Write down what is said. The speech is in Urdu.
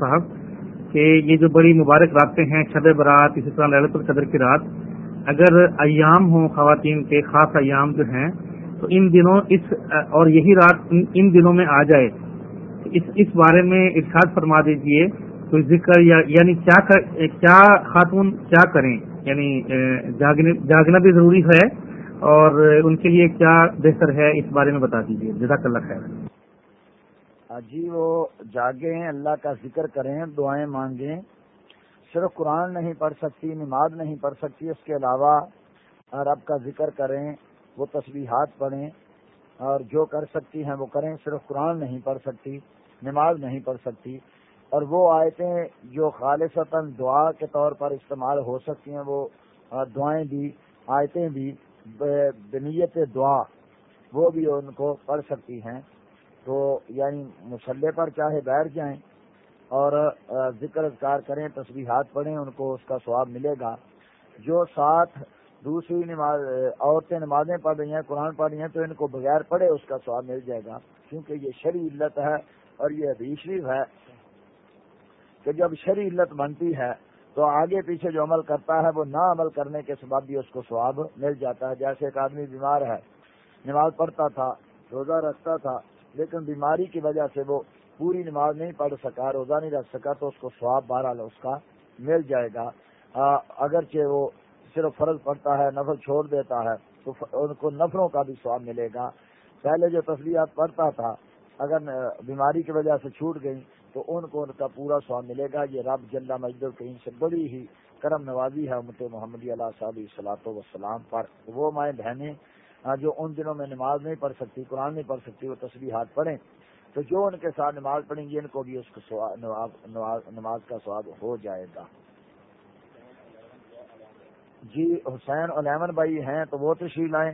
صاحب، کہ یہ جو بڑی مبارک راتیں ہیں شب برات اسی طرح للت القدر کی رات، اگر ایام ہوں خواتین کے، خاص ایام جو ہیں، تو ان دنوں اس، اور یہی رات ان دنوں میں آ جائے۔ اس اس بارے میں ارشاد فرما دیجیے کوئی ذکر یا یعنی کیا کیا خاتون کیا کریں؟ یعنی جاگنا بھی ضروری ہے، اور ان کے لیے کیا بہتر ہے، اس بارے میں بتا دیجیے جزاک اللہ خیر۔ جی وہ جاگیں، اللہ کا ذکر کریں، دعائیں مانگیں۔ صرف قرآن نہیں پڑھ سکتی، نماز نہیں پڑھ سکتی، اس کے علاوہ رب کا ذکر کریں، وہ تسبیحات پڑھیں، اور جو کر سکتی ہیں وہ کریں۔ صرف قرآن نہیں پڑھ سکتی، نماز نہیں پڑھ سکتی۔ اور وہ آیتیں جو خالصتاً دعا کے طور پر استعمال ہو سکتی ہیں، وہ دعائیں بھی، آیتیں بھی بنیت دعا، وہ بھی ان کو پڑھ سکتی ہیں۔ تو یعنی مسلح پر چاہے بیٹھ جائیں اور ذکر اذکار کریں تصویرات پڑھیں، ان کو اس کا سواب ملے گا۔ جو ساتھ دوسری نماز عورتیں نمازیں پڑھ رہی ہیں، قرآن پڑھ رہی ہیں، تو ان کو بغیر پڑھے اس کا سواب مل جائے گا۔ کیونکہ یہ شرع علت ہے اور یہ حدیث شریف ہے کہ جب شرع علت بنتی ہے تو آگے پیچھے جو عمل کرتا ہے، وہ نہ عمل کرنے کے سبب بھی اس کو سواب مل جاتا ہے۔ جیسے ایک آدمی بیمار ہے، نماز پڑھتا تھا، روزہ رکھتا تھا لیکن بیماری کی وجہ سے وہ پوری نماز نہیں پڑھ سکا، روزہ نہیں رکھ سکا، تو اس کو سواب بارہ اس کا مل جائے گا۔ اگرچہ وہ صرف فرض پڑتا ہے، نفل چھوڑ دیتا ہے، تو ان کو نفروں کا بھی سواب ملے گا۔ پہلے جو تصویرات پڑھتا تھا، اگر بیماری کی وجہ سے چھوٹ گئی، تو ان کو ان کا پورا سواب ملے گا۔ یہ رب جلد مجد کہیں سے بڑی ہی کرم نوازی ہے امت محمد علیہ صاحب صلاح وسلام پر۔ وہ مائیں بہنیں ہاں، جو ان دنوں میں نماز نہیں پڑھ سکتی، قرآن نہیں پڑھ سکتی، وہ تصویر ہاتھ پڑھیں، تو جو ان کے ساتھ نماز پڑھیں گی، ان کو بھی اس کا نماز کا سواد ہو جائے گا۔ جی حسین علیمن بھائی ہیں، تو وہ تشریح لائیں۔